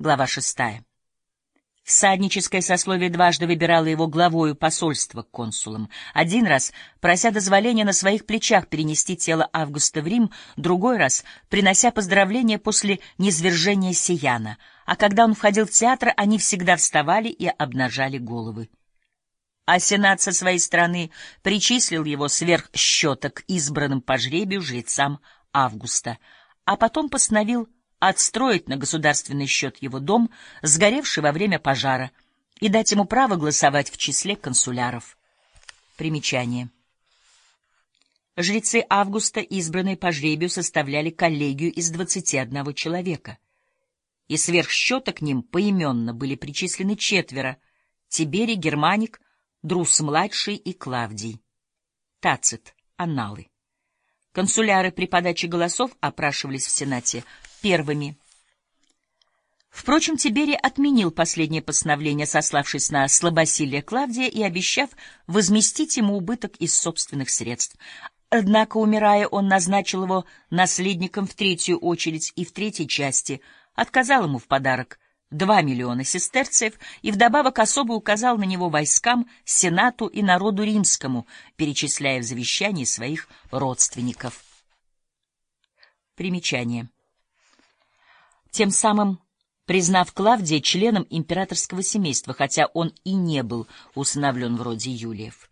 Глава шестая. Всадническое сословие дважды выбирало его главою посольства к консулам. Один раз, прося дозволения на своих плечах перенести тело Августа в Рим, другой раз, принося поздравления после низвержения Сияна. А когда он входил в театр, они всегда вставали и обнажали головы. А Сенат со своей стороны причислил его сверх счета к избранным по жребию жрецам Августа, а потом постановил отстроить на государственный счет его дом, сгоревший во время пожара, и дать ему право голосовать в числе консуляров. Примечание. Жрецы Августа, избранные по жребию, составляли коллегию из 21 человека. И сверх счета к ним поименно были причислены четверо — Тиберий, Германик, Друс-младший и Клавдий. Тацит. Анналы. Консуляры при подаче голосов опрашивались в Сенате первыми. Впрочем, Тиберий отменил последнее постановление, сославшись на слабосилие Клавдия и обещав возместить ему убыток из собственных средств. Однако, умирая, он назначил его наследником в третью очередь и в третьей части, отказал ему в подарок два миллиона сестерцев и вдобавок особо указал на него войскам, сенату и народу римскому, перечисляя в завещании своих родственников. Примечание тем самым признав Клавдия членом императорского семейства, хотя он и не был усыновлен вроде Юлиев.